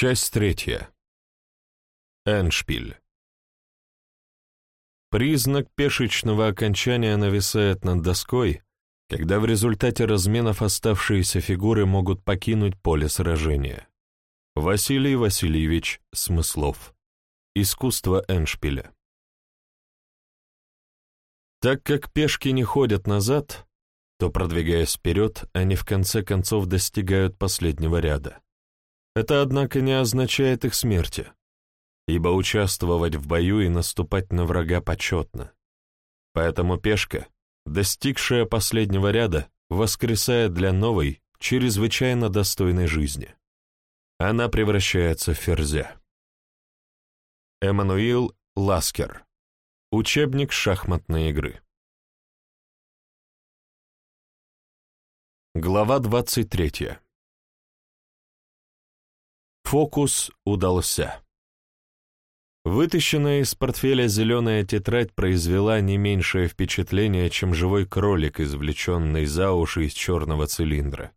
Часть третья. Эншпиль. Признак пешечного окончания нависает над доской, когда в результате разменов оставшиеся фигуры могут покинуть поле сражения. Василий Васильевич Смыслов. Искусство Эншпиля. Так как пешки не ходят назад, то, продвигаясь вперед, они в конце концов достигают последнего ряда. Это, однако, не означает их смерти, ибо участвовать в бою и наступать на врага почетно. Поэтому пешка, достигшая последнего ряда, воскресает для новой, чрезвычайно достойной жизни. Она превращается в ферзя. Эммануил Ласкер. Учебник шахматной игры. Глава 23. Фокус удался. Вытащенная из портфеля зеленая тетрадь произвела не меньшее впечатление, чем живой кролик, извлеченный за уши из черного цилиндра.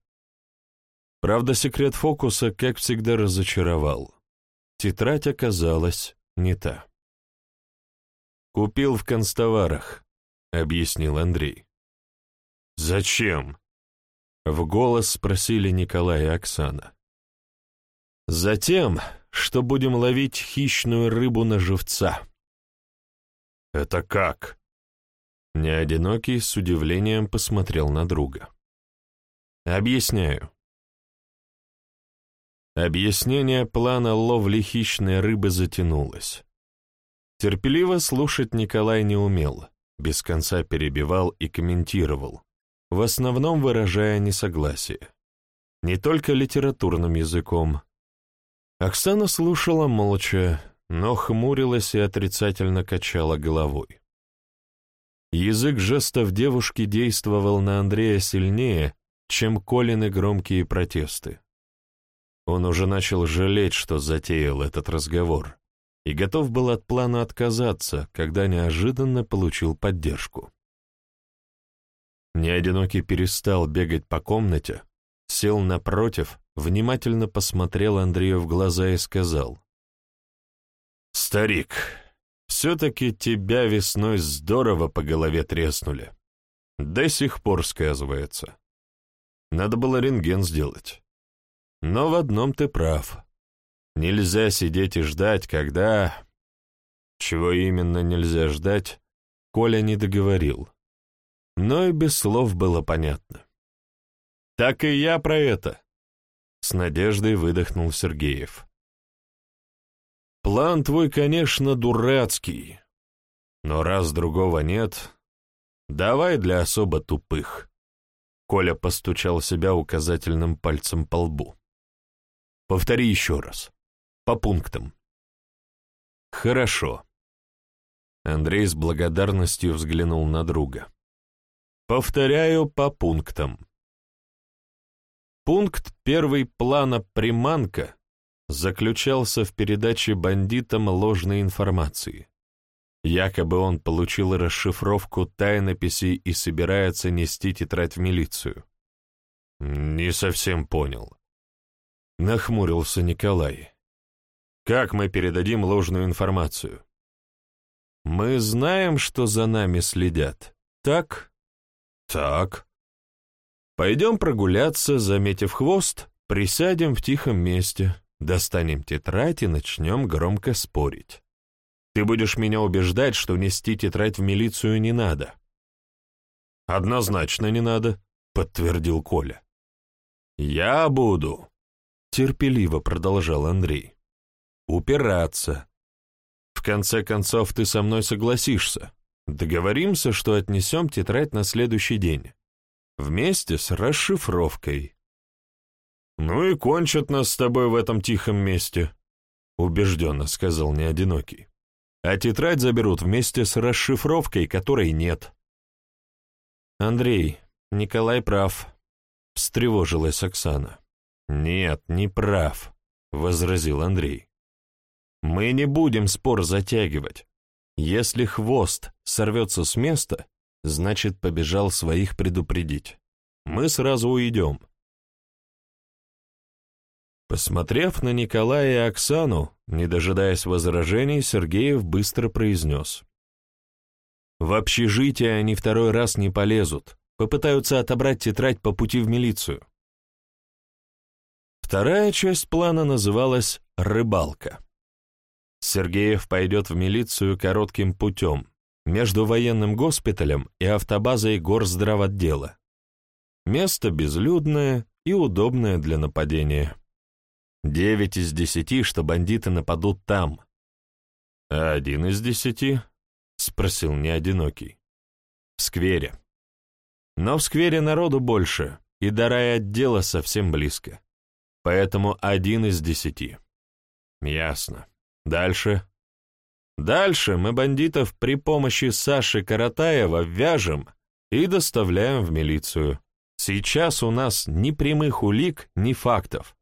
Правда, секрет фокуса, как всегда, разочаровал. Тетрадь оказалась не та. «Купил в констоварах», — объяснил Андрей. «Зачем?» — в голос спросили Николай и Оксана. Затем, что будем ловить хищную рыбу на живца. Это как? Неодинокий с удивлением посмотрел на друга. Объясняю. Объяснение плана ловли хищной рыбы затянулось. Терпеливо слушать Николай не умел, без конца перебивал и комментировал, в основном выражая несогласие. Не только литературным языком, Оксана слушала молча, но хмурилась и отрицательно качала головой. Язык жестов девушки действовал на Андрея сильнее, чем Колины громкие протесты. Он уже начал жалеть, что затеял этот разговор, и готов был от плана отказаться, когда неожиданно получил поддержку. Неодинокий перестал бегать по комнате, сел напротив внимательно посмотрел Андрею в глаза и сказал. «Старик, все-таки тебя весной здорово по голове треснули. До сих пор сказывается. Надо было рентген сделать. Но в одном ты прав. Нельзя сидеть и ждать, когда... Чего именно нельзя ждать, Коля не договорил. Но и без слов было понятно. «Так и я про это», с надеждой выдохнул Сергеев. «План твой, конечно, дурацкий, но раз другого нет, давай для особо тупых». Коля постучал себя указательным пальцем по лбу. «Повтори еще раз. По пунктам». «Хорошо». Андрей с благодарностью взглянул на друга. «Повторяю по пунктам. Пункт первый плана «Приманка» заключался в передаче бандитам ложной информации. Якобы он получил расшифровку тайнописи и собирается нести тетрадь в милицию. «Не совсем понял», — нахмурился Николай. «Как мы передадим ложную информацию?» «Мы знаем, что за нами следят, так?» «Так», Пойдем прогуляться, заметив хвост, присядем в тихом месте, достанем тетрадь и начнем громко спорить. Ты будешь меня убеждать, что нести тетрадь в милицию не надо. Однозначно не надо, подтвердил Коля. Я буду, терпеливо продолжал Андрей. Упираться. В конце концов, ты со мной согласишься. Договоримся, что отнесем тетрадь на следующий день вместе с расшифровкой. «Ну и кончат нас с тобой в этом тихом месте», — убежденно сказал неодинокий. «А тетрадь заберут вместе с расшифровкой, которой нет». «Андрей, Николай прав», — встревожилась Оксана. «Нет, не прав», — возразил Андрей. «Мы не будем спор затягивать. Если хвост сорвется с места, значит, побежал своих предупредить. Мы сразу уйдем. Посмотрев на Николая и Оксану, не дожидаясь возражений, Сергеев быстро произнес. «В общежитие они второй раз не полезут, попытаются отобрать тетрадь по пути в милицию». Вторая часть плана называлась «рыбалка». Сергеев пойдет в милицию коротким путем, между военным госпиталем и автобазой горздравотдела. Место безлюдное и удобное для нападения. Девять из десяти, что бандиты нападут там. А один из десяти? Спросил неодинокий. В сквере. Но в сквере народу больше, и до отдела совсем близко. Поэтому один из десяти. Ясно. Дальше. Дальше мы бандитов при помощи Саши Каратаева вяжем и доставляем в милицию. Сейчас у нас ни прямых улик, ни фактов.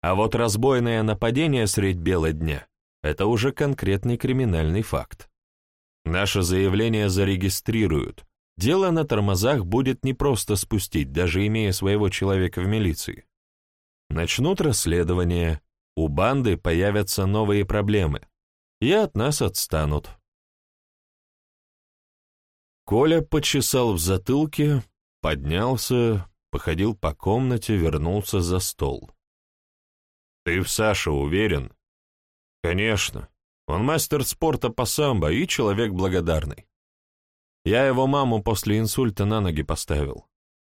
А вот разбойное нападение средь бела дня — это уже конкретный криминальный факт. Наше заявление зарегистрируют. Дело на тормозах будет не просто спустить, даже имея своего человека в милиции. Начнут расследование, у банды появятся новые проблемы, и от нас отстанут. Коля почесал в затылке, поднялся, походил по комнате, вернулся за стол. «Ты в Саше уверен?» «Конечно. Он мастер спорта по самбо и человек благодарный. Я его маму после инсульта на ноги поставил.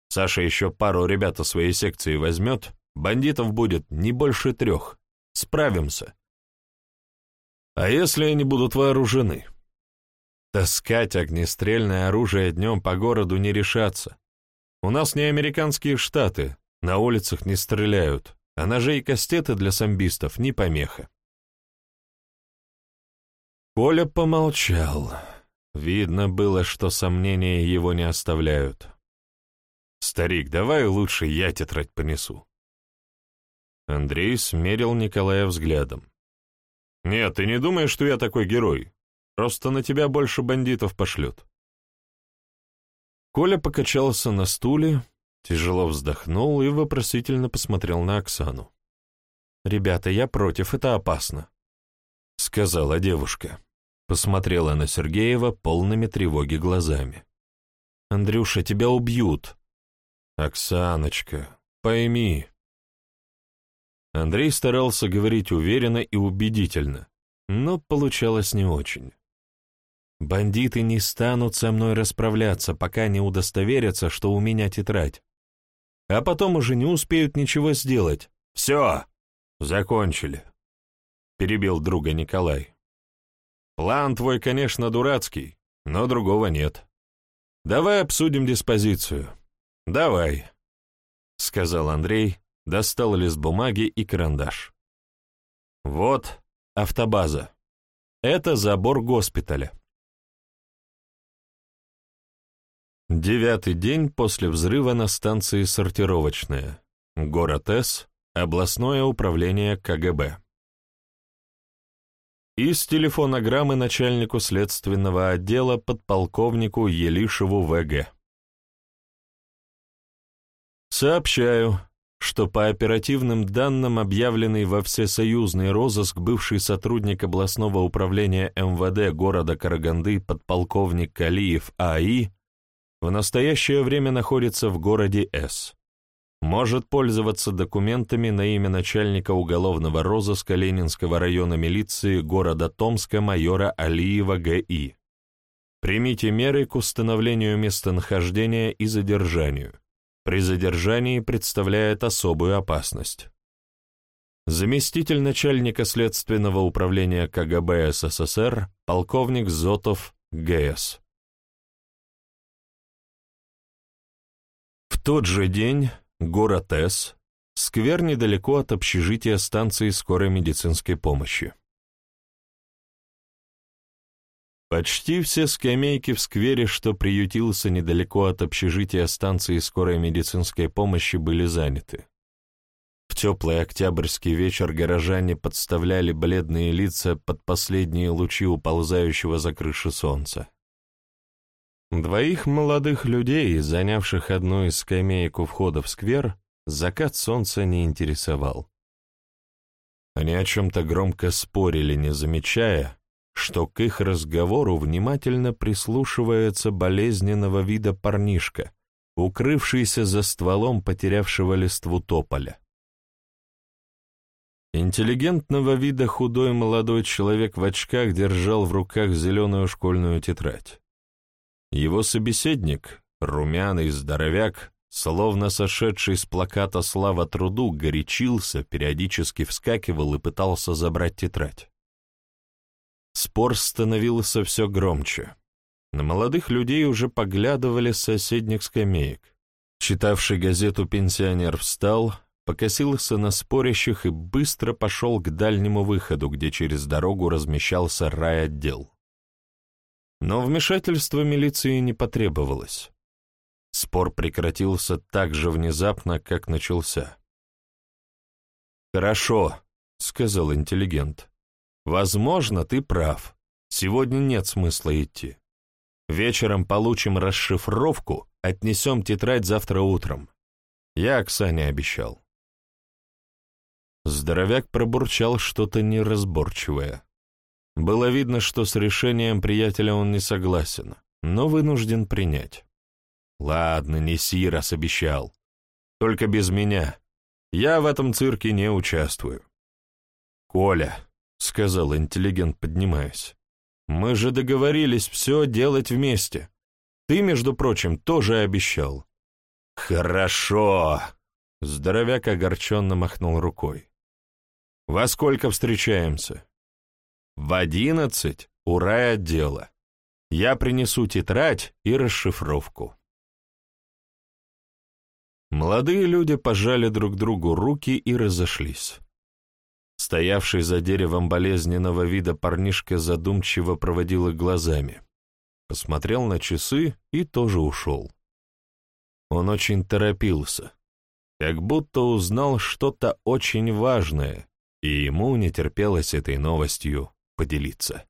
Саша еще пару ребят из своей секции возьмет, бандитов будет не больше трех. Справимся. А если они будут вооружены? Таскать огнестрельное оружие днем по городу не решаться. У нас не американские штаты, на улицах не стреляют, а ножи и кастеты для самбистов не помеха. Коля помолчал. Видно было, что сомнения его не оставляют. «Старик, давай лучше я тетрадь понесу». Андрей смерил Николая взглядом. «Нет, ты не думаешь, что я такой герой? Просто на тебя больше бандитов пошлют». Коля покачался на стуле, Тяжело вздохнул и вопросительно посмотрел на Оксану. «Ребята, я против, это опасно», — сказала девушка. Посмотрела на Сергеева полными тревоги глазами. «Андрюша, тебя убьют». «Оксаночка, пойми». Андрей старался говорить уверенно и убедительно, но получалось не очень. «Бандиты не станут со мной расправляться, пока не удостоверятся, что у меня тетрадь а потом уже не успеют ничего сделать. Все, закончили, — перебил друга Николай. План твой, конечно, дурацкий, но другого нет. Давай обсудим диспозицию. Давай, — сказал Андрей, достал лист бумаги и карандаш. Вот автобаза. Это забор госпиталя. Девятый день после взрыва на станции «Сортировочная». Город С. Областное управление КГБ. Из телефонограммы начальнику следственного отдела подполковнику Елишеву ВГ. Сообщаю, что по оперативным данным объявленный во всесоюзный розыск бывший сотрудник областного управления МВД города Караганды подполковник Калиев А.И в настоящее время находится в городе С. Может пользоваться документами на имя начальника уголовного розыска Ленинского района милиции города Томска майора Алиева Г.И. Примите меры к установлению местонахождения и задержанию. При задержании представляет особую опасность. Заместитель начальника следственного управления КГБ СССР, полковник Зотов Г.С. тот же день город С, сквер недалеко от общежития станции скорой медицинской помощи. Почти все скамейки в сквере, что приютился недалеко от общежития станции скорой медицинской помощи, были заняты. В теплый октябрьский вечер горожане подставляли бледные лица под последние лучи уползающего за крыши солнца. Двоих молодых людей, занявших одну из скамеек у входа в сквер, закат солнца не интересовал. Они о чем-то громко спорили, не замечая, что к их разговору внимательно прислушивается болезненного вида парнишка, укрывшийся за стволом потерявшего листву тополя. Интеллигентного вида худой молодой человек в очках держал в руках зеленую школьную тетрадь. Его собеседник, румяный здоровяк, словно сошедший с плаката «Слава труду», горячился, периодически вскакивал и пытался забрать тетрадь. Спор становился все громче. На молодых людей уже поглядывали с соседних скамеек. Читавший газету пенсионер встал, покосился на спорящих и быстро пошел к дальнему выходу, где через дорогу размещался райотдел. Но вмешательство милиции не потребовалось. Спор прекратился так же внезапно, как начался. «Хорошо», — сказал интеллигент. «Возможно, ты прав. Сегодня нет смысла идти. Вечером получим расшифровку, отнесем тетрадь завтра утром. Я Оксане обещал». Здоровяк пробурчал что-то неразборчивое. Было видно, что с решением приятеля он не согласен, но вынужден принять. «Ладно, неси, раз обещал. Только без меня. Я в этом цирке не участвую». «Коля», — сказал интеллигент, поднимаясь, — «мы же договорились все делать вместе. Ты, между прочим, тоже обещал». «Хорошо», — здоровяк огорченно махнул рукой. Во сколько встречаемся? В одиннадцать у райотдела. Я принесу тетрадь и расшифровку. Молодые люди пожали друг другу руки и разошлись. Стоявший за деревом болезненного вида парнишка задумчиво проводил их глазами. Посмотрел на часы и тоже ушел. Он очень торопился, как будто узнал что-то очень важное, и ему не терпелось этой новостью поделиться.